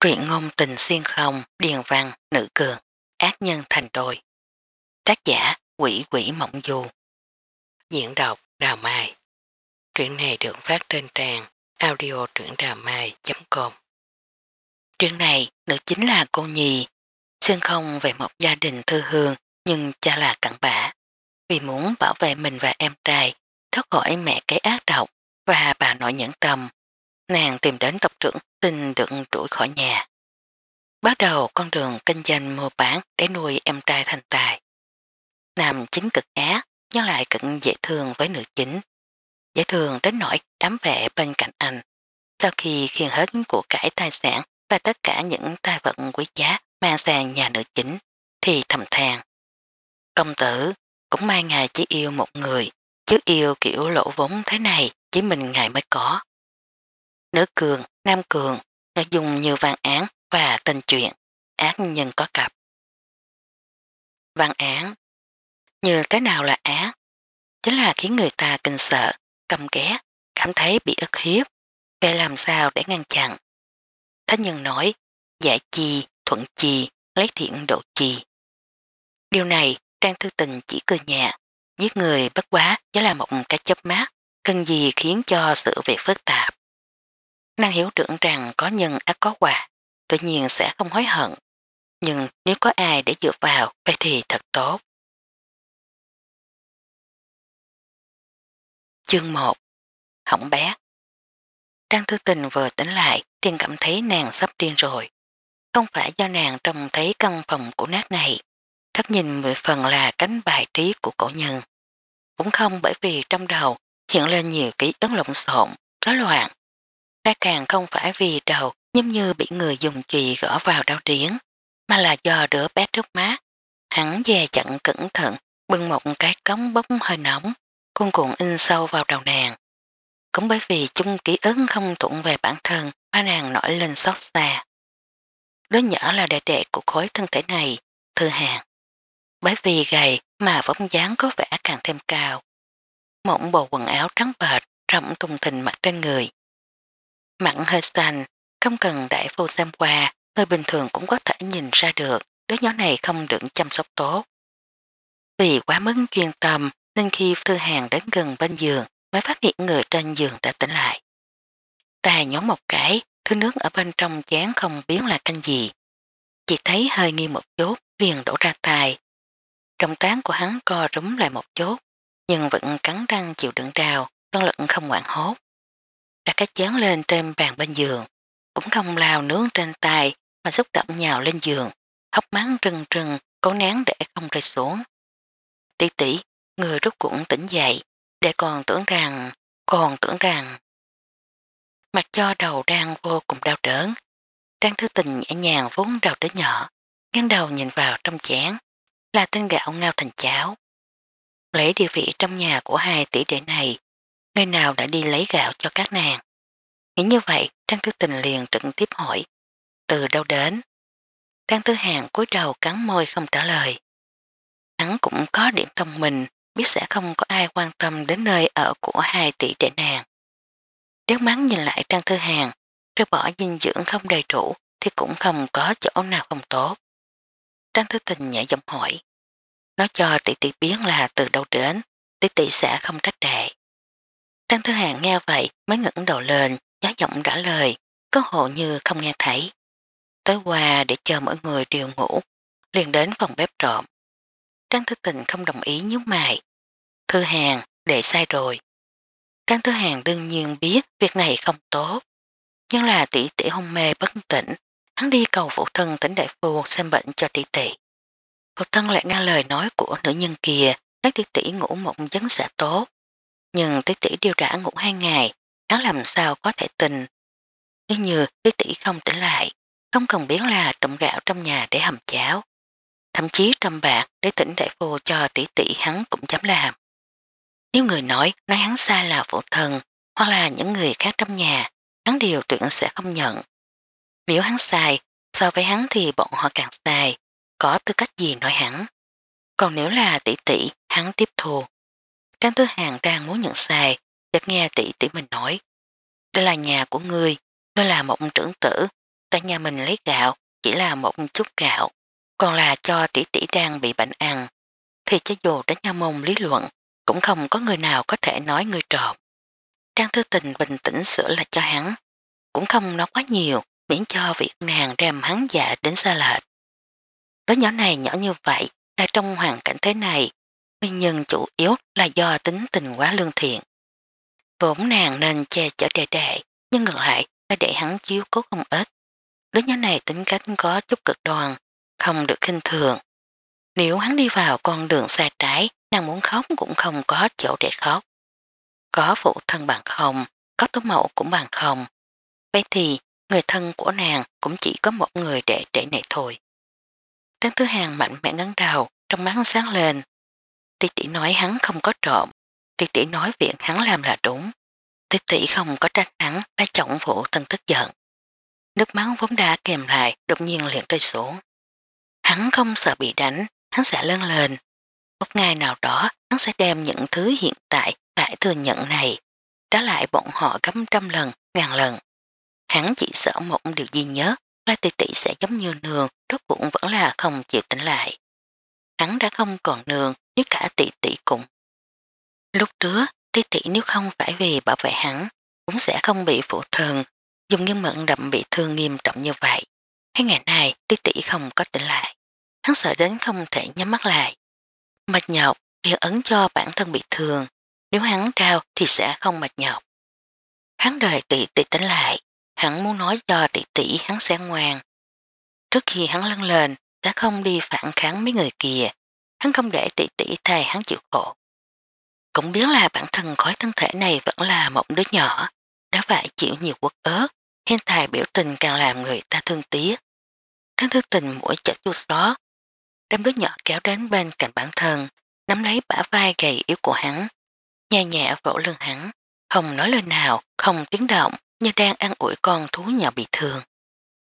truyện ngôn tình xuyên không, điền văn, nữ cường, ác nhân thành đôi. Tác giả quỷ quỷ mộng du. Diễn đọc Đào Mai. Truyện này được phát trên trang audio truyệnđàmai.com Truyện này nữ chính là cô Nhi. Xuyên không về một gia đình thư hương nhưng cha là cặn bã. Vì muốn bảo vệ mình và em trai thoát khỏi mẹ cái ác độc và bà nội nhẫn tâm nàng tìm đến tộc trưởng xin được đuổi khỏi nhà. Bắt đầu con đường kinh doanh mua bán để nuôi em trai thành tài. Nam chính cực á, nhưng lại cực dễ thương với nữ chính. Dễ thương đến nỗi đám vệ bên cạnh anh. Sau khi khiên hết của cải tài sản và tất cả những tài vật quý giá mang sang nhà nữ chính, thì thầm than. Công tử cũng may ngài chỉ yêu một người, chứ yêu kiểu lỗ vốn thế này chỉ mình ngài mới có nữ cường, nam cường, đã dùng nhiều văn án và tình chuyện, ác nhân có cặp. Văn án Như thế nào là ác? Chính là khiến người ta kinh sợ, cầm ghét, cảm thấy bị ức hiếp, để làm sao để ngăn chặn. thánh nhân nói, giải chi, thuận chi, lấy thiện độ chi. Điều này, Trang Thư Tình chỉ cười nhẹ, giết người bất quá chỉ là một cái chớp mát, cần gì khiến cho sự việc phức tạp. Nàng hiểu trưởng rằng có nhân ác có quà, tự nhiên sẽ không hối hận. Nhưng nếu có ai để dựa vào, vậy thì thật tốt. Chương 1 Hỏng bé Trang thư tình vừa tỉnh lại, tiên cảm thấy nàng sắp điên rồi. Không phải do nàng trông thấy căn phòng của nát này, thất nhìn về phần là cánh bài trí của cổ nhân. Cũng không bởi vì trong đầu hiện lên nhiều ký ức lộn xộn, rối loạn, đã càng không phải vì đầu giống như bị người dùng chì gõ vào đau điến, mà là do đứa bé trước mát Hắn dè chặn cẩn thận, bưng một cái cống bốc hơi nóng, cuồn cuộn in sâu vào đầu nàng. Cũng bởi vì chung ký ức không thuận về bản thân mà nàng nổi lên xót xa. Đứa nhỏ là đệ đệ của khối thân thể này, thư hàng. Bởi vì gầy mà vóc dáng có vẻ càng thêm cao. Mộng bộ quần áo trắng bệt rộng tùng thình mặt trên người. Mặn hơi xanh, không cần đại phu xem qua, người bình thường cũng có thể nhìn ra được đứa nhỏ này không được chăm sóc tốt. Vì quá mức chuyên tâm nên khi thư hàng đến gần bên giường mới phát hiện người trên giường đã tỉnh lại. Ta nhón một cái, thứ nước ở bên trong chán không biến là canh gì. Chỉ thấy hơi nghi một chút, liền đổ ra tài. trong tán của hắn co rúm lại một chút, nhưng vẫn cắn răng chịu đựng đào, tân lực không quản hốt đặt cái chén lên trên bàn bên giường, cũng không lao nướng trên tay mà xúc đậm nhào lên giường, hốc mắng trừng trừng, cố nén để không rơi xuống. Tỷ tỷ, người rút cũng tỉnh dậy, để còn tưởng rằng, còn tưởng rằng. Mặt cho đầu đang vô cùng đau đớn, đang thư tình nhẹ nhàng vốn đầu tới nhỏ, ngắn đầu nhìn vào trong chén, là tinh gạo ngao thành cháo. Lấy địa vị trong nhà của hai tỷ đệ này nơi nào đã đi lấy gạo cho các nàng. Nghĩ như vậy, Trang Tư Tình liền trực tiếp hỏi, từ đâu đến? Trang Tư Hàng cúi đầu cắn môi không trả lời. Hắn cũng có điểm thông mình, biết sẽ không có ai quan tâm đến nơi ở của hai tỷ đệ nàng. Nếu mắn nhìn lại Trang Tư Hàng, rồi bỏ dinh dưỡng không đầy đủ thì cũng không có chỗ nào không tốt. Trang Tư Tình nhẹ giọng hỏi, nó cho tỷ tỷ biến là từ đâu đến, tỷ tỷ sẽ không trách đệ. Trang Thư Hàng nghe vậy mới ngẩng đầu lên, nhó giọng trả lời, có hộ như không nghe thấy. Tới qua để chờ mọi người đều ngủ, liền đến phòng bếp trộm. Trang Thư Tình không đồng ý nhíu mày. Thư Hàng, để sai rồi. Trang Thư Hàng đương nhiên biết việc này không tốt. Nhưng là tỷ tỷ hôn mê bất tỉnh, hắn đi cầu phụ thân tỉnh đại phu xem bệnh cho tỷ tỷ. Phụ thân lại nghe lời nói của nữ nhân kia, nói tỷ tỷ ngủ mộng giấc sẽ tốt nhưng tỷ tỷ điều đã ngủ hai ngày, hắn làm sao có thể tình. Nếu như tỷ tỷ không tỉnh lại, không cần biết là trộm gạo trong nhà để hầm cháo. Thậm chí trầm bạc để tỉnh đại phu cho tỷ tỷ hắn cũng dám làm. Nếu người nói, nói hắn sai là phụ thần, hoặc là những người khác trong nhà, hắn điều tuyển sẽ không nhận. Nếu hắn sai, so với hắn thì bọn họ càng sai, có tư cách gì nói hắn. Còn nếu là tỷ tỷ, hắn tiếp thù, Trang Thư Hàng đang muốn nhận xài, chợt nghe tỷ tỷ mình nói. Đây là nhà của người, tôi là một trưởng tử, tại nhà mình lấy gạo, chỉ là một chút gạo, còn là cho tỷ tỷ đang bị bệnh ăn. Thì cho dù đến nhà mông lý luận, cũng không có người nào có thể nói người trộm. Trang Thư Tình bình tĩnh sửa lại cho hắn, cũng không nói quá nhiều, miễn cho việc nàng đem hắn dạ đến xa lệch. Đứa nhỏ này nhỏ như vậy, là trong hoàn cảnh thế này, nguyên nhân chủ yếu là do tính tình quá lương thiện. Vốn nàng nên che chở đệ đệ, nhưng ngược lại là để hắn chiếu cố không ít. Đứa nhỏ này tính cách có chút cực đoan, không được khinh thường. Nếu hắn đi vào con đường xa trái, nàng muốn khóc cũng không có chỗ để khóc. Có phụ thân bằng không, có tố mẫu cũng bằng không. Vậy thì, người thân của nàng cũng chỉ có một người để để này thôi. Tráng thứ hàng mạnh mẽ ngắn đầu, trong mắt sáng lên, tỷ tỷ nói hắn không có trộm, tỷ tỷ nói việc hắn làm là đúng. Tỷ tỷ không có trách hắn đã trọng phụ thân tức giận. Nước máu vốn đã kèm lại đột nhiên liền rơi xuống. Hắn không sợ bị đánh, hắn sẽ lân lên. Một ngày nào đó hắn sẽ đem những thứ hiện tại phải thừa nhận này trả lại bọn họ gấp trăm lần, ngàn lần. Hắn chỉ sợ một điều duy nhớ là tỷ tỷ sẽ giống như nương rốt cũng vẫn là không chịu tỉnh lại. Hắn đã không còn nương nếu cả tỷ tỷ cùng. Lúc trước, tỷ tỷ nếu không phải vì bảo vệ hắn, cũng sẽ không bị phụ thường, dùng như mận đậm bị thương nghiêm trọng như vậy. Hai ngày này, tỷ tỷ không có tỉnh lại. Hắn sợ đến không thể nhắm mắt lại. Mệt nhọc, điều ấn cho bản thân bị thương. Nếu hắn trao thì sẽ không mệt nhọc. Hắn đời tỷ tỷ tỉnh lại, hắn muốn nói cho tỷ tỷ hắn sẽ ngoan. Trước khi hắn lăn lên, đã không đi phản kháng mấy người kia, hắn không để tỷ tỷ thay hắn chịu khổ. Cũng biết là bản thân khói thân thể này vẫn là một đứa nhỏ, đã phải chịu nhiều quất ớt, hiện tại biểu tình càng làm người ta thương tiếc. Tráng thư tình mũi chở chua xó, đem đứa nhỏ kéo đến bên cạnh bản thân, nắm lấy bả vai gầy yếu của hắn, nhẹ nhẹ vỗ lưng hắn, không nói lời nào, không tiếng động, như đang ăn ủi con thú nhỏ bị thương.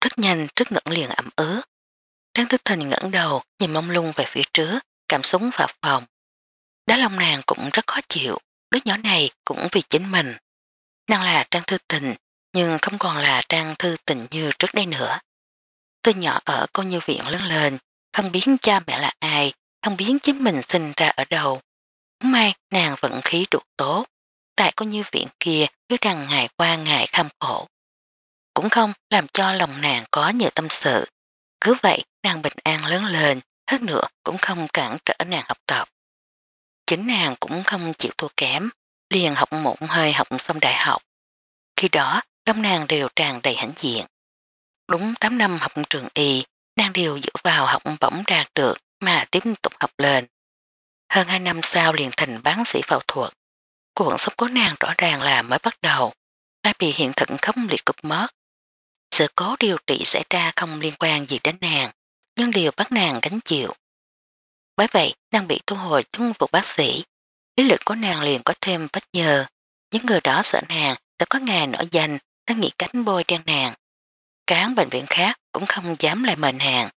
Rất nhanh, rất ngẩn liền ẩm ứa. Trang thức tình ngẩn đầu, nhìn mông lung về phía trước, cầm súng vào phòng. Đá lòng nàng cũng rất khó chịu, đứa nhỏ này cũng vì chính mình. Nàng là trang thư tình, nhưng không còn là trang thư tình như trước đây nữa. Từ nhỏ ở cô như viện lớn lên, không biết cha mẹ là ai, không biết chính mình sinh ra ở đâu. May nàng vẫn khí đủ tốt, tại cô như viện kia cứ rằng ngày qua ngày kham khổ. Cũng không làm cho lòng nàng có nhiều tâm sự. Cứ vậy nàng bình an lớn lên, hơn nữa cũng không cản trở nàng học tập. Chính nàng cũng không chịu thua kém, liền học một hơi học xong đại học. Khi đó, trong nàng đều tràn đầy hãnh diện. Đúng 8 năm học trường y, nàng đều dựa vào học bổng đạt được mà tiếp tục học lên. Hơn 2 năm sau liền thành bán sĩ phẫu thuật. cuộc sống của nàng rõ ràng là mới bắt đầu, lại bị hiện thực không liệt cục mất. Sự cố điều trị xảy ra không liên quan gì đến nàng nhưng điều bắt nàng gánh chịu. Bởi vậy, nàng bị thu hồi chung vụ bác sĩ. ý lực của nàng liền có thêm vách nhờ. Những người đó sợ nàng đã có ngày nổi danh đã nghĩ cánh bôi đen nàng. Cán bệnh viện khác cũng không dám lại mệnh hàng.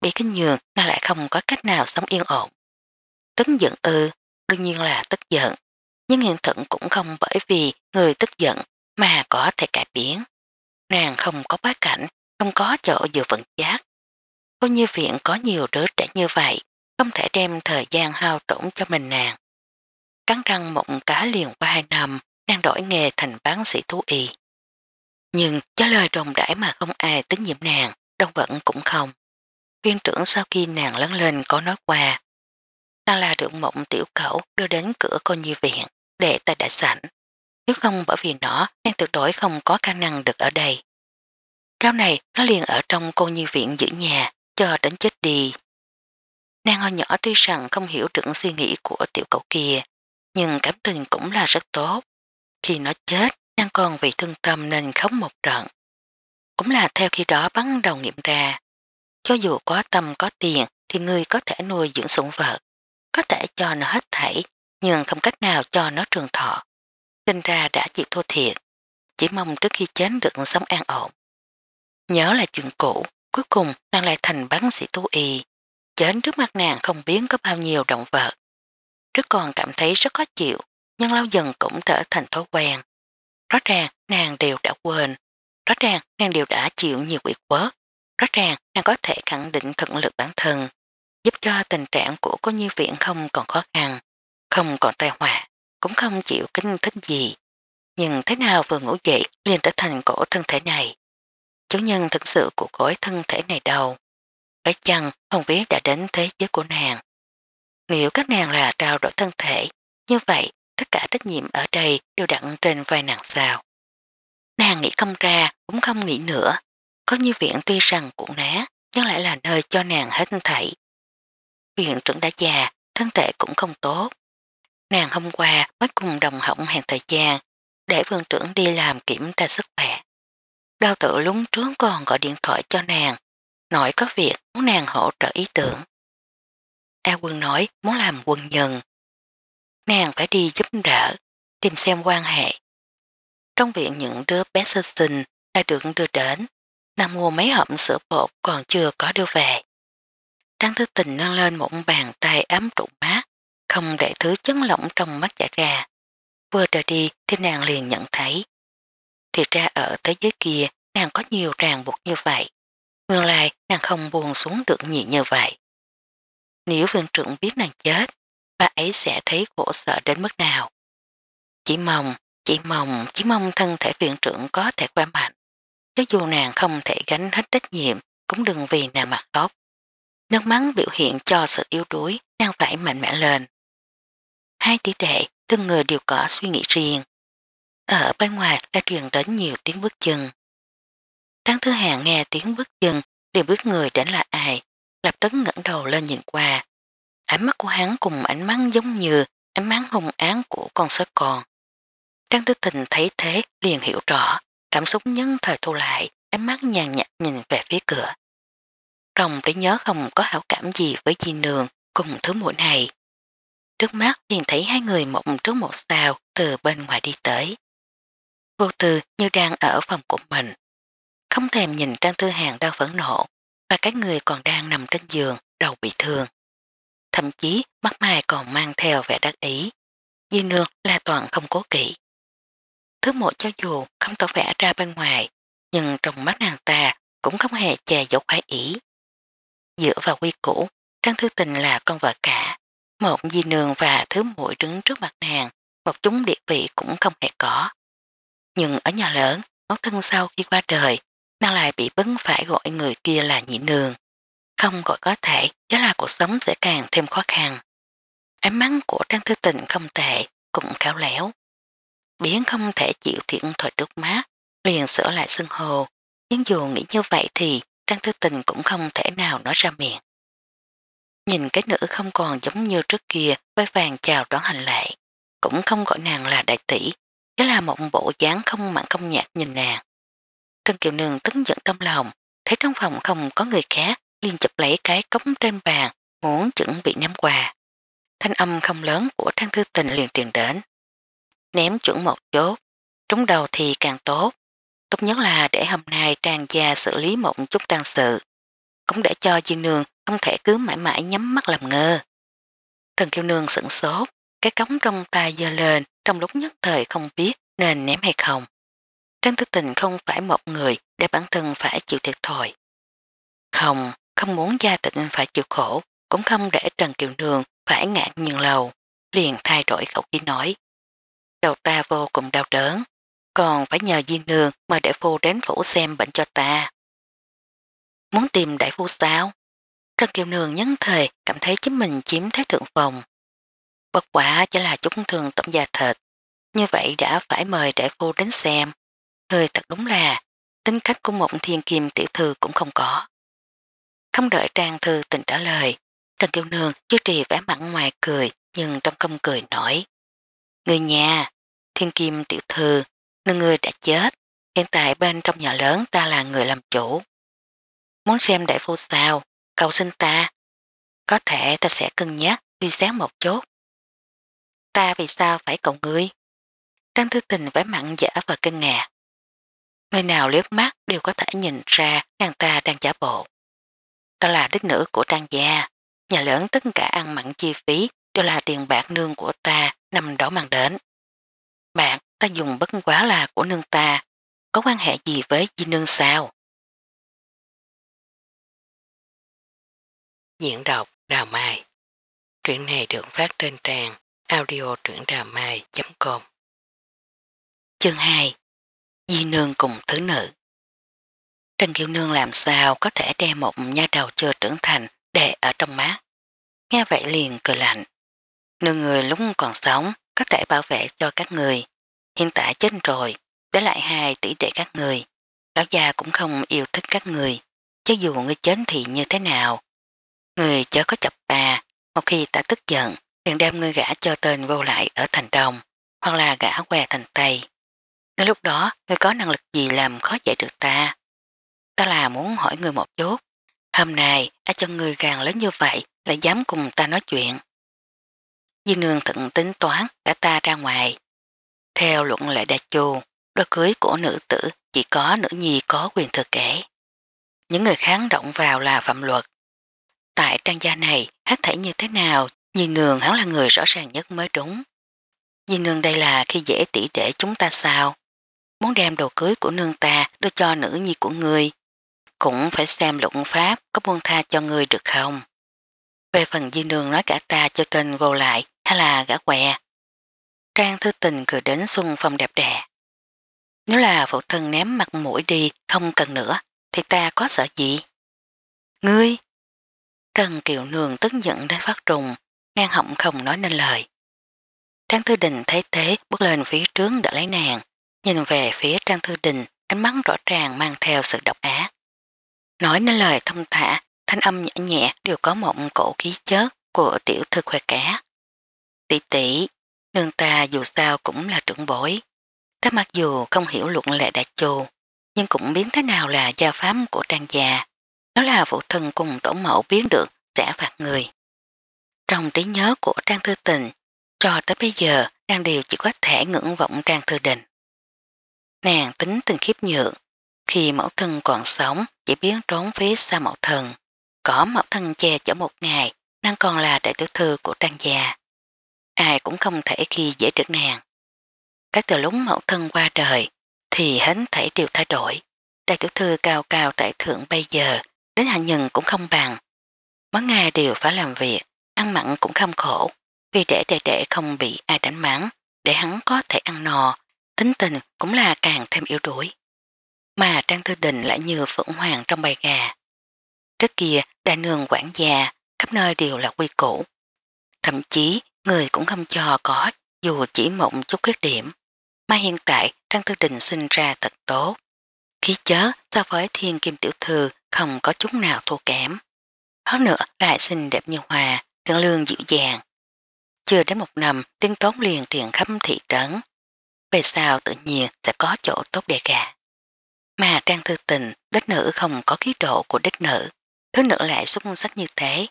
Bị kinh nhường nàng lại không có cách nào sống yên ổn. Tức giận ư, đương nhiên là tức giận. Nhưng hiện thực cũng không bởi vì người tức giận mà có thể cải biến. Nàng không có bá cảnh, không có chỗ dựa vận chát, Cô như viện có nhiều đứa trẻ như vậy, không thể đem thời gian hao tổn cho mình nàng. Cắn răng mộng cá liền qua hai năm, đang đổi nghề thành bán sĩ thú y. Nhưng cho lời đồn đãi mà không ai tín nhiệm nàng, đông vẫn cũng không. Viên trưởng sau khi nàng lớn lên có nói qua, nàng là được mộng tiểu cẩu đưa đến cửa cô như viện để tại đại sảnh. Nếu không bởi vì nó, nàng tuyệt đối không có khả năng được ở đây. Cao này, nó liền ở trong cô như viện giữ nhà, chờ đến chết đi. Nàng hồi nhỏ tuy rằng không hiểu được suy nghĩ của tiểu cậu kia, nhưng cảm tình cũng là rất tốt. Khi nó chết, nàng còn vì thương tâm nên khóc một trận. Cũng là theo khi đó bắn đầu nghiệm ra. Cho dù có tâm có tiền thì người có thể nuôi dưỡng sủng vật, có thể cho nó hết thảy, nhưng không cách nào cho nó trường thọ. Sinh ra đã chịu thua thiệt, chỉ mong trước khi chết được sống an ổn. Nhớ là chuyện cũ, Cuối cùng nàng lại thành bác sĩ tu y, chến trước mặt nàng không biến có bao nhiêu động vật. rất còn cảm thấy rất khó chịu, nhưng lâu dần cũng trở thành thói quen. Rõ ràng nàng đều đã quên, rõ ràng nàng đều đã chịu nhiều quyệt quớt, rõ ràng nàng có thể khẳng định thực lực bản thân, giúp cho tình trạng của cô nhi viện không còn khó khăn, không còn tai họa, cũng không chịu kinh thích gì. Nhưng thế nào vừa ngủ dậy liền trở thành cổ thân thể này chủ nhân thực sự của cõi thân thể này đâu. Phải chăng không biết đã đến thế giới của nàng. Nếu các nàng là trao đổi thân thể, như vậy tất cả trách nhiệm ở đây đều đặn trên vai nàng sao. Nàng nghĩ không ra, cũng không nghĩ nữa. Có như viện tuy rằng cũng ná, nhưng lại là nơi cho nàng hết thảy. Viện trưởng đã già, thân thể cũng không tốt. Nàng hôm qua mới cùng đồng hỏng hàng thời gian để vương trưởng đi làm kiểm tra sức khỏe. Đào tự lúng trướng còn gọi điện thoại cho nàng, nói có việc muốn nàng hỗ trợ ý tưởng. A quân nói muốn làm quân nhân. Nàng phải đi giúp đỡ, tìm xem quan hệ. Trong viện những đứa bé sơ sinh đã được đưa đến, nàng mua mấy hộp sữa bột còn chưa có đưa về. Trang thư tình nâng lên một bàn tay ấm trụ mát, không để thứ chấn lỏng trong mắt chảy ra. Vừa rời đi thì nàng liền nhận thấy thì ra ở thế giới kia nàng có nhiều ràng buộc như vậy. Nguyên lai nàng không buồn xuống được nhị như vậy. Nếu vương trưởng biết nàng chết, bà ấy sẽ thấy khổ sở đến mức nào. Chỉ mong, chỉ mong, chỉ mong thân thể viện trưởng có thể khỏe mạnh. Cho dù nàng không thể gánh hết trách nhiệm, cũng đừng vì nàng mặt tóc. Nước mắng biểu hiện cho sự yếu đuối, nàng phải mạnh mẽ lên. Hai tỷ đệ, từng người đều có suy nghĩ riêng. Ở bên ngoài đã truyền đến nhiều tiếng bước chân. Trang Thứ Hàng nghe tiếng bước chân đều biết người đến là ai, lập tức ngẩng đầu lên nhìn qua. Ánh mắt của hắn cùng ánh mắt giống như ánh mắt hùng án của con sói con. Trang Tư Tình thấy thế liền hiểu rõ, cảm xúc nhấn thời thu lại, ánh mắt nhàn nhạt nhìn về phía cửa. Rồng để nhớ không có hảo cảm gì với di nương cùng thứ mũi này. Trước mắt liền thấy hai người mộng trước một sao từ bên ngoài đi tới. Vô tư như đang ở phòng của mình. Không thèm nhìn Trang Thư Hàng đang phẫn nộ và các người còn đang nằm trên giường, đầu bị thương. Thậm chí mắt mày còn mang theo vẻ đắc ý. Di nương là toàn không cố kỵ. Thứ mộ cho dù không tỏ vẻ ra bên ngoài, nhưng trong mắt nàng ta cũng không hề che giấu khoái ý. Dựa vào quy củ, Trang Thư Tình là con vợ cả. Một di nương và thứ muội đứng trước mặt nàng, một chúng địa vị cũng không hề có. Nhưng ở nhà lớn, mẫu thân sau khi qua đời, nàng lại bị bấn phải gọi người kia là nhị nương. Không gọi có thể, chứ là cuộc sống sẽ càng thêm khó khăn. Ánh mắt của Trang Thư Tình không tệ, cũng khéo léo. Biến không thể chịu thiện thuật trước má, liền sửa lại xưng hồ. Nhưng dù nghĩ như vậy thì Trang Thư Tình cũng không thể nào nói ra miệng. Nhìn cái nữ không còn giống như trước kia với vàng chào đón hành lệ, cũng không gọi nàng là đại tỷ đó là một bộ dáng không mặn không nhạt nhìn nàng. Trần Kiều Nương tức giận trong lòng, thấy trong phòng không có người khác, liền chụp lấy cái cống trên bàn, muốn chuẩn bị ném quà. Thanh âm không lớn của Trang Thư Tình liền truyền đến. Ném chuẩn một chốt, trúng đầu thì càng tốt. Tốt nhất là để hôm nay Trang gia xử lý một chút tăng sự. Cũng để cho Duyên Nương không thể cứ mãi mãi nhắm mắt làm ngơ. Trần Kiều Nương sửng sốt, cái cống trong tay dơ lên, trong lúc nhất thời không biết nên ném hay không. Trang Tư Tình không phải một người để bản thân phải chịu thiệt thòi. Không, không muốn gia tịnh phải chịu khổ, cũng không để Trần Kiều Nương phải ngạc nhường lâu, liền thay đổi khẩu khí nói. Đầu ta vô cùng đau đớn, còn phải nhờ Di Nương mà để phu đến phủ xem bệnh cho ta. Muốn tìm đại phu sao? Trần Kiều Nương nhấn thời cảm thấy chính mình chiếm thế thượng phòng, bất quả chỉ là chúng thường tổng gia thịt, như vậy đã phải mời đại phu đến xem. Người thật đúng là, tính cách của một thiên kim tiểu thư cũng không có. Không đợi Trang Thư tình trả lời, Trần Kiều Nương duy trì vẻ mặt ngoài cười nhưng trong công cười nổi. Người nhà, thiên kim tiểu thư, nương người đã chết, hiện tại bên trong nhà lớn ta là người làm chủ. Muốn xem đại phu sao, cầu xin ta. Có thể ta sẽ cân nhắc, đi sáng một chút ta vì sao phải cậu ngươi? Trang thư tình vẽ mặn giả và kinh ngạc. Người nào liếc mắt đều có thể nhìn ra nàng ta đang giả bộ. Ta là đích nữ của trang gia, nhà lớn tất cả ăn mặn chi phí đều là tiền bạc nương của ta nằm đó mang đến. Bạn ta dùng bất quá là của nương ta, có quan hệ gì với di nương sao? Diễn đọc Đào Mai Truyện này được phát trên trang audio truyện đà mai.com Chương 2 Di nương cùng thứ nữ Trần Kiều Nương làm sao có thể đem một nha đầu chưa trưởng thành để ở trong mắt. Nghe vậy liền cười lạnh. Nương người lúc còn sống có thể bảo vệ cho các người. Hiện tại chết rồi, để lại hai tỷ đệ các người. Lão già cũng không yêu thích các người. Chứ dù người chết thì như thế nào. Người chớ có chập bà, một khi ta tức giận liền đem ngươi gã cho tên vô lại ở thành đồng, hoặc là gã què thành Tây. Ngay lúc đó, ngươi có năng lực gì làm khó dễ được ta? Ta là muốn hỏi ngươi một chút. Hôm nay, ta cho ngươi càng lớn như vậy, lại dám cùng ta nói chuyện. Di nương thận tính toán cả ta ra ngoài. Theo luận lệ đa chu, đôi cưới của nữ tử chỉ có nữ nhi có quyền thừa kể. Những người kháng động vào là phạm luật. Tại trang gia này, hát thể như thế nào Nhìn nương hắn là người rõ ràng nhất mới đúng. Nhìn nương đây là khi dễ tỉ để chúng ta sao? Muốn đem đồ cưới của nương ta đưa cho nữ nhi của người. Cũng phải xem luận pháp có buông tha cho người được không? Về phần di nương nói cả ta cho tên vô lại hay là gã què. Trang thư tình cười đến xuân phong đẹp đẽ. Nếu là phụ thân ném mặt mũi đi không cần nữa, thì ta có sợ gì? Ngươi! Trần Kiều Nương tức giận đến phát trùng ngang họng không nói nên lời. Trang Thư Đình thấy thế bước lên phía trước đỡ lấy nàng, nhìn về phía Trang Thư Đình, ánh mắt rõ ràng mang theo sự độc á. Nói nên lời thông thả, thanh âm nhỏ nhẹ đều có một cổ khí chớt của tiểu thư khoe cá. Tỷ tỷ, nương ta dù sao cũng là trưởng bối. Ta mặc dù không hiểu luận lệ đại chù, nhưng cũng biến thế nào là gia pháp của trang già. Đó là phụ thân cùng tổ mẫu biến được sẽ phạt người. Trong trí nhớ của Trang Thư Tình, cho tới bây giờ đang đều chỉ có thể ngưỡng vọng Trang Thư Đình. Nàng tính từng khiếp nhượng, khi mẫu thân còn sống chỉ biến trốn phía xa mẫu thân, có mẫu thân che chở một ngày, đang còn là đại tiểu thư của Trang gia. Ai cũng không thể khi dễ được nàng. Cái từ lúc mẫu thân qua đời, thì hến thể đều thay đổi. Đại tiểu thư cao cao tại thượng bây giờ, đến hạ nhân cũng không bằng. Mỗi ngày đều phải làm việc, Ăn mặn cũng không khổ, vì để đệ đệ không bị ai đánh mắng, để hắn có thể ăn nò, tính tình cũng là càng thêm yếu đuối. Mà Trang Thư Đình lại như phượng hoàng trong bài gà. Trước kia, đại nương quản gia, khắp nơi đều là quy củ. Thậm chí, người cũng không cho có, dù chỉ mộng chút khuyết điểm. Mà hiện tại, Trang Thư Đình sinh ra thật tốt. Khí chớ so với thiên kim tiểu thư không có chút nào thua kém. Hóa nữa lại xinh đẹp như hòa, Tiện lương dịu dàng. Chưa đến một năm, tiếng tốn liền triển khắp thị trấn. Về sau tự nhiên sẽ có chỗ tốt đề gà. Mà trang thư tình, đích nữ không có khí độ của đích nữ. Thứ nữ lại xuất sắc như thế.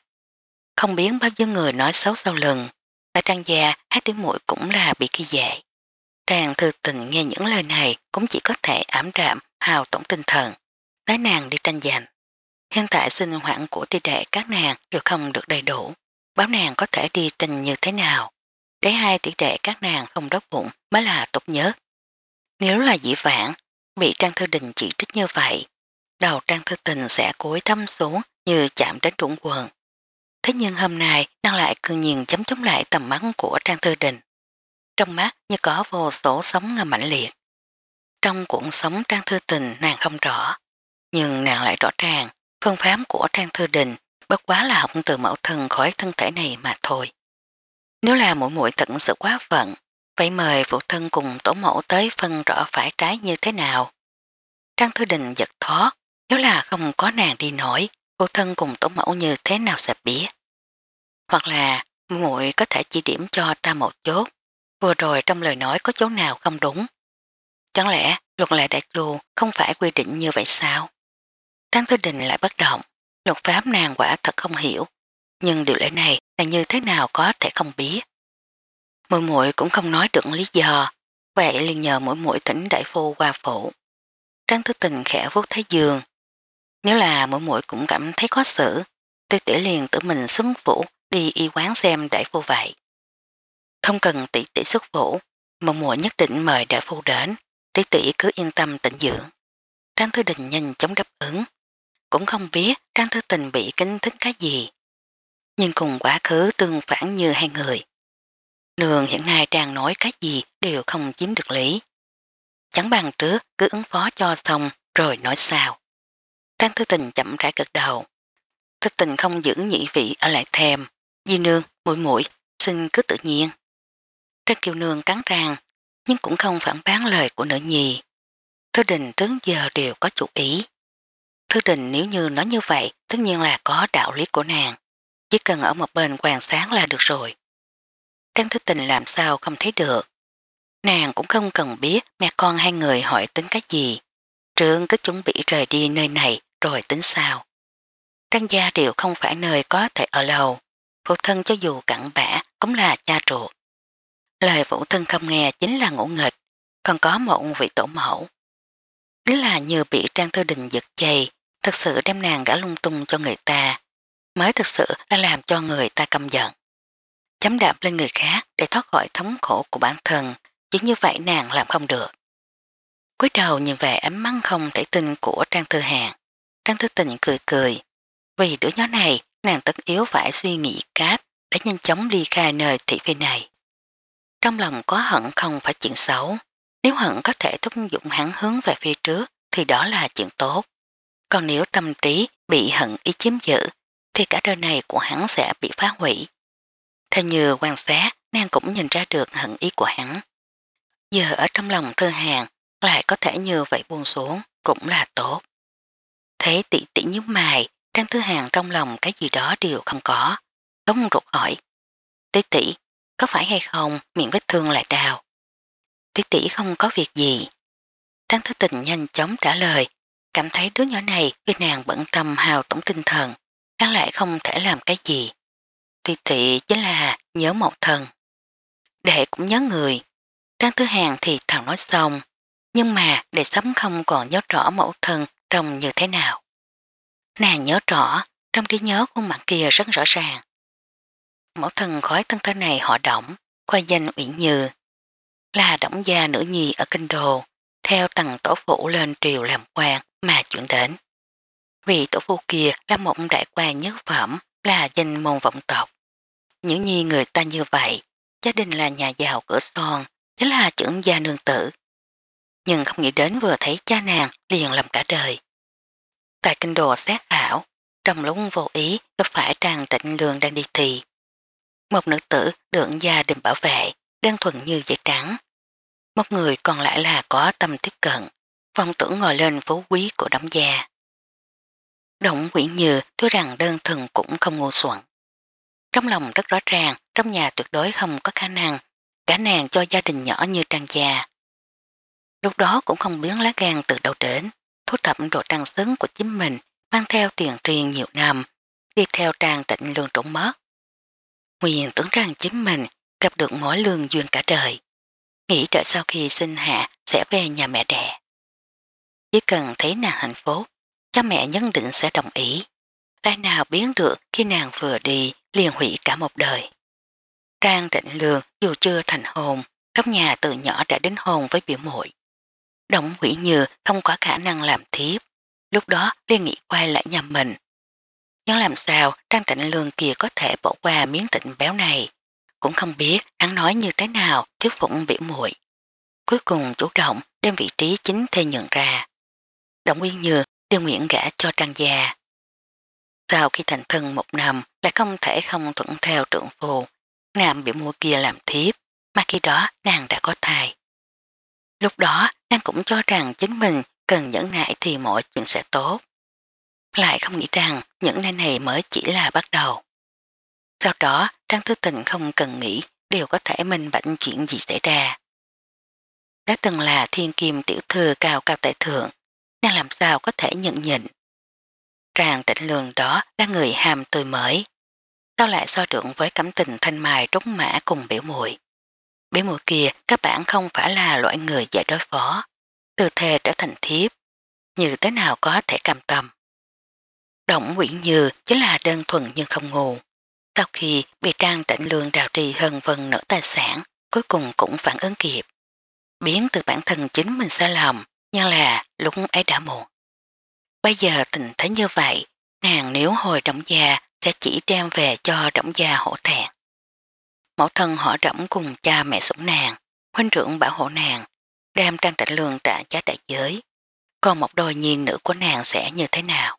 Không biến bao nhiêu người nói xấu sau lưng. Tại trang gia, hát tiếng mũi cũng là bị khi dạy. Trang thư tình nghe những lời này cũng chỉ có thể ảm đạm, hào tổng tinh thần. Nói nàng đi tranh giành. Hiện tại sinh hoạn của tỷ đệ các nàng đều không được đầy đủ bám nàng có thể đi tình như thế nào, để hai tỷ đệ các nàng không đói bụng mới là tốt nhất. Nếu là dĩ vãng, bị Trang Thư Đình chỉ trích như vậy, đầu Trang Thư Tình sẽ cúi thâm xuống như chạm đến trụng quần. Thế nhưng hôm nay nàng lại cương nhiên chấm chống lại tầm mắt của Trang Thư Đình. Trong mắt như có vô số sóng ngầm mạnh liệt. Trong cuộn sóng Trang Thư Tình nàng không rõ, nhưng nàng lại rõ ràng phương pháp của Trang Thư Đình bất quá là học từ mẫu thần khỏi thân thể này mà thôi. Nếu là mỗi mũi thật sự quá phận, vậy mời phụ thân cùng tổ mẫu tới phân rõ phải trái như thế nào. Trang Thư Đình giật thó, nếu là không có nàng đi nổi, phụ thân cùng tổ mẫu như thế nào sẽ biết. Hoặc là muội có thể chỉ điểm cho ta một chốt, vừa rồi trong lời nói có chỗ nào không đúng. Chẳng lẽ luật lệ đại chù không phải quy định như vậy sao? Trang Thư Đình lại bất động, Luật pháp nàng quả thật không hiểu, nhưng điều lễ này là như thế nào có thể không biết. Mỗi muội cũng không nói được lý do, vậy liền nhờ mỗi mũi tỉnh đại phu qua phủ. Trang Tư Tình khẽ vuốt thái giường. Nếu là mỗi mũi cũng cảm thấy khó xử, tỷ tỷ liền tự mình xuất phủ đi y quán xem đại phu vậy. Không cần tỷ tỷ xuất phủ, mà muội nhất định mời đại phu đến, tỷ tỷ cứ yên tâm tịnh dưỡng. Trang Tư Đình nhanh chóng đáp ứng, cũng không biết Trang Thư Tình bị kinh thích cái gì. Nhưng cùng quá khứ tương phản như hai người. Đường hiện nay trang nói cái gì đều không chiếm được lý. Chẳng bằng trước cứ ứng phó cho xong rồi nói sao. Trang Thư Tình chậm rãi cực đầu. Thư Tình không giữ nhị vị ở lại thèm. Di nương, mũi mũi, xin cứ tự nhiên. Trang Kiều Nương cắn ràng nhưng cũng không phản bán lời của nữ nhì. Thư Đình trước giờ đều có chủ ý. Thư Đình nếu như nói như vậy tất nhiên là có đạo lý của nàng. Chỉ cần ở một bên quan sáng là được rồi. Trang Thư Tình làm sao không thấy được. Nàng cũng không cần biết mẹ con hai người hỏi tính cái gì. Trường cứ chuẩn bị rời đi nơi này rồi tính sao. Trang gia đều không phải nơi có thể ở lâu. Phụ thân cho dù cặn bã cũng là cha ruột. Lời phụ thân không nghe chính là ngủ nghịch, còn có một vị tổ mẫu. Chính là như bị Trang Thư Đình giật chày thực sự đem nàng gã lung tung cho người ta, mới thực sự đã làm cho người ta căm giận. Chấm đạp lên người khác để thoát khỏi thống khổ của bản thân, chỉ như vậy nàng làm không được. Cuối đầu nhìn về ánh mắt không thể tin của Trang Thư Hàng. Trang Thư Tình cười cười. Vì đứa nhỏ này, nàng tất yếu phải suy nghĩ cáp để nhanh chóng đi khai nơi thị phi này. Trong lòng có hận không phải chuyện xấu. Nếu hận có thể thúc dụng hắn hướng về phía trước thì đó là chuyện tốt. Còn nếu tâm trí bị hận ý chiếm giữ thì cả đời này của hắn sẽ bị phá hủy. Theo như quan sát, nàng cũng nhìn ra được hận ý của hắn. Giờ ở trong lòng thư hàng lại có thể như vậy buông xuống cũng là tốt. Thấy tỷ tỷ như mày, Trang Thư Hàng trong lòng cái gì đó đều không có. Tống ruột hỏi, tỷ tỷ, có phải hay không miệng vết thương lại đào? Tỷ tỷ không có việc gì. Trang Thư Tình nhanh chóng trả lời, cảm thấy đứa nhỏ này vì nàng bận tâm hào tổng tinh thần, hắn lại không thể làm cái gì. Tỷ tỷ chính là nhớ một thần. Đệ cũng nhớ người. Đang thứ hàng thì thảo nói xong, nhưng mà đệ sấm không còn nhớ rõ mẫu thân trông như thế nào. Nàng nhớ rõ, trong trí nhớ khuôn mặt kia rất rõ ràng. Mẫu thân khói thân thơ này họ động, qua danh Uyển Như, là động gia nữ nhi ở Kinh Đồ, theo tầng tổ phụ lên triều làm quan mà chuyển đến. Vì tổ phụ kia là một đại quan nhất phẩm, là danh môn vọng tộc. Những nhi người ta như vậy, gia đình là nhà giàu cửa son, chính là trưởng gia nương tử. Nhưng không nghĩ đến vừa thấy cha nàng liền làm cả đời. Tại kinh đồ xét ảo, trong lúc vô ý gặp phải tràng tịnh lương đang đi thì. Một nữ tử được gia đình bảo vệ, đơn thuần như giấy trắng. Một người còn lại là có tâm tiếp cận, Phong tưởng ngồi lên phú quý của đám già, Động quyển như thứ rằng đơn thần cũng không ngu xuẩn. Trong lòng rất rõ ràng, trong nhà tuyệt đối không có khả năng, cả nàng cho gia đình nhỏ như trang già. Lúc đó cũng không biến lá gan từ đầu đến, thu thập đồ trang xứng của chính mình, mang theo tiền truyền nhiều năm, đi theo trang tịnh lương trụng mất. Nguyện tưởng rằng chính mình gặp được mỗi lương duyên cả đời. Nghĩ đợi sau khi sinh hạ sẽ về nhà mẹ đẻ. Chỉ cần thấy nàng hạnh phúc, cha mẹ nhân định sẽ đồng ý. Ai nào biến được khi nàng vừa đi liền hủy cả một đời. Trang định lường dù chưa thành hồn, trong nhà từ nhỏ đã đến hồn với biểu muội Động hủy như không có khả năng làm thiếp, lúc đó liên nghĩ quay lại nhà mình. Nhưng làm sao Trang Trịnh Lương kia có thể bỏ qua miếng tịnh béo này, cũng không biết hắn nói như thế nào thuyết phụng biểu muội Cuối cùng chủ động đem vị trí chính thê nhận ra. Động Nguyên Nhược tiêu nguyễn gã cho trang già. Sau khi thành thân một năm lại không thể không thuận theo trượng phù, nàng bị mua kia làm thiếp, mà khi đó nàng đã có thai. Lúc đó nàng cũng cho rằng chính mình cần nhẫn nại thì mọi chuyện sẽ tốt. Lại không nghĩ rằng những nay này mới chỉ là bắt đầu. Sau đó Trang Thư Tình không cần nghĩ đều có thể minh bạch chuyện gì xảy ra. Đã từng là thiên kim tiểu thư cao cao tại thượng, nàng làm sao có thể nhận nhịn. Tràng tịnh lường đó là người hàm tươi mới. Sao lại so đựng với cảm tình thanh mai trúng mã cùng biểu mùi. Biểu mùi kia các bạn không phải là loại người dễ đối phó. Từ thề trở thành thiếp. Như thế nào có thể cam tâm. Động quỷ Như chính là đơn thuần nhưng không ngu. Sau khi bị Trang Tịnh Lương đào trì hơn phần nửa tài sản, cuối cùng cũng phản ứng kịp. Biến từ bản thân chính mình sai lầm nhưng là lúc ấy đã muộn. Bây giờ tình thế như vậy, nàng nếu hồi động gia sẽ chỉ đem về cho động gia hổ thẹn. Mẫu thân họ động cùng cha mẹ sủng nàng, huynh trưởng bảo hộ nàng, đem trang trạch lương trả giá đại giới. Còn một đôi nhiên nữ của nàng sẽ như thế nào?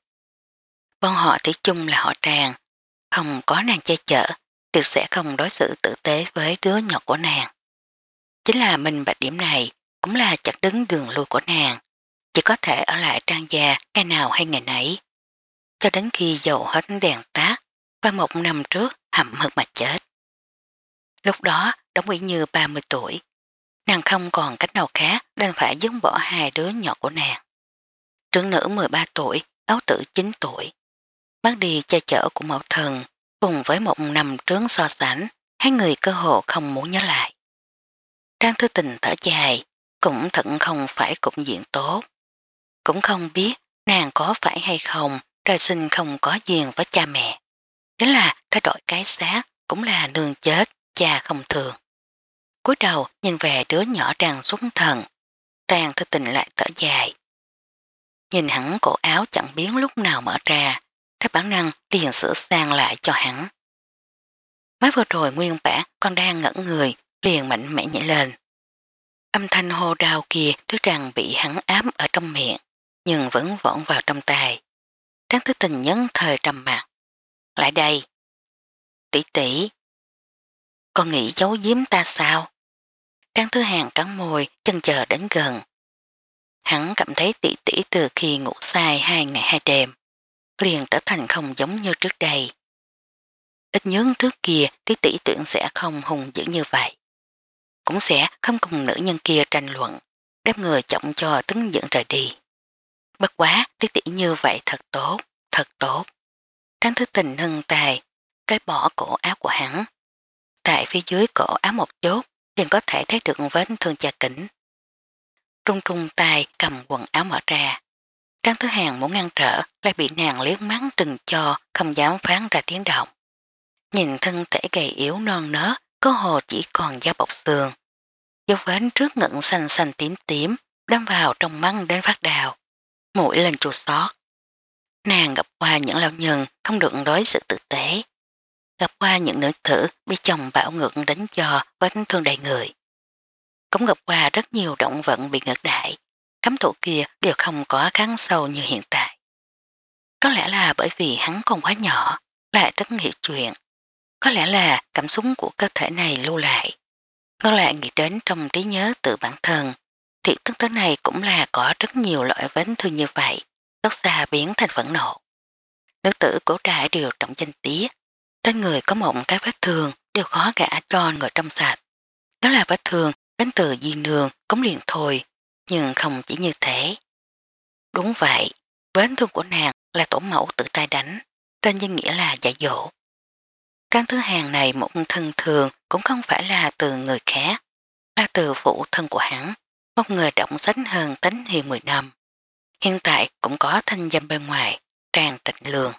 Bọn họ thì chung là họ tràng, không có nàng che chở, thì sẽ không đối xử tử tế với đứa nhỏ của nàng. Chính là mình bạch điểm này, cũng là chặt đứng đường lui của nàng, chỉ có thể ở lại trang gia ngày nào hay ngày nấy. Cho đến khi dầu hết đèn tác và một năm trước hầm hực mà chết. Lúc đó, đóng Quỷ Như 30 tuổi, nàng không còn cách nào khác nên phải dứt bỏ hai đứa nhỏ của nàng. Trưởng nữ 13 tuổi, áo tử 9 tuổi, bắt đi che chở của mẫu thần cùng với một năm trướng so sánh, hai người cơ hộ không muốn nhớ lại. Trang thư tình thở dài, cũng thật không phải cụng diện tốt. Cũng không biết nàng có phải hay không trời sinh không có duyên với cha mẹ. Chính là thay đổi cái xác cũng là nương chết, cha không thường. cúi đầu nhìn về đứa nhỏ đang xuống thần, Trang thư tình lại thở dài. Nhìn hắn cổ áo chẳng biến lúc nào mở ra, theo bản năng liền sửa sang lại cho hắn. Mới vừa rồi nguyên bản con đang ngẩn người, liền mạnh mẽ nhảy lên. Âm thanh hô đào kia thứ rằng bị hắn ám ở trong miệng, nhưng vẫn võn vào trong tay. Tráng thứ tình nhấn thời trầm mặt. Lại đây. tỷ tỷ Con nghĩ giấu giếm ta sao? Tráng thứ hàng cắn môi, chân chờ đến gần. Hắn cảm thấy tỷ tỷ từ khi ngủ sai hai ngày hai đêm, liền trở thành không giống như trước đây. Ít nhướng trước kia tỷ tỷ tưởng sẽ không hùng dữ như vậy cũng sẽ không cùng nữ nhân kia tranh luận, đem người trọng cho tướng dẫn rời đi. Bất quá, tiết tỉ như vậy thật tốt, thật tốt. Trang thứ tình nâng tài, cái bỏ cổ áo của hắn. Tại phía dưới cổ áo một chốt, liền có thể thấy được vết thương trà kính. Trung trung tay cầm quần áo mở ra. Trang thứ hàng muốn ngăn trở, lại bị nàng liếc mắng trừng cho, không dám phán ra tiếng động. Nhìn thân thể gầy yếu non nớt cơ hồ chỉ còn da bọc xương. Dấu vến trước ngưỡng xanh xanh tím tím, đâm vào trong măng đến phát đào, mũi lên chua sót, Nàng gặp qua những lao nhân không được đối sự tử tế, gặp qua những nữ tử bị chồng bạo ngược đánh dò vết thương đầy người. Cũng gặp qua rất nhiều động vật bị ngược đại, cấm thủ kia đều không có kháng sâu như hiện tại. Có lẽ là bởi vì hắn còn quá nhỏ, lại rất hiểu chuyện, có lẽ là cảm xúc của cơ thể này lưu lại. Ngân lại nghĩ đến trong trí nhớ tự bản thân, thì tương tố này cũng là có rất nhiều loại vấn thương như vậy, tóc xa biến thành phẫn nộ. Nữ tử cổ đại đều trọng danh tí, trên người có một cái vết thương đều khó gã cho người trong sạch. đó là vết thương đến từ di nương cũng liền thôi, nhưng không chỉ như thế. Đúng vậy, vết thương của nàng là tổ mẫu tự tay đánh, trên danh nghĩa là dạy dỗ. Trang thứ hàng này một thân thường cũng không phải là từ người khác, là từ phụ thân của hắn, một người động sánh hơn tính hiền 10 năm. Hiện tại cũng có thanh dâm bên ngoài, tràn Tịnh lường.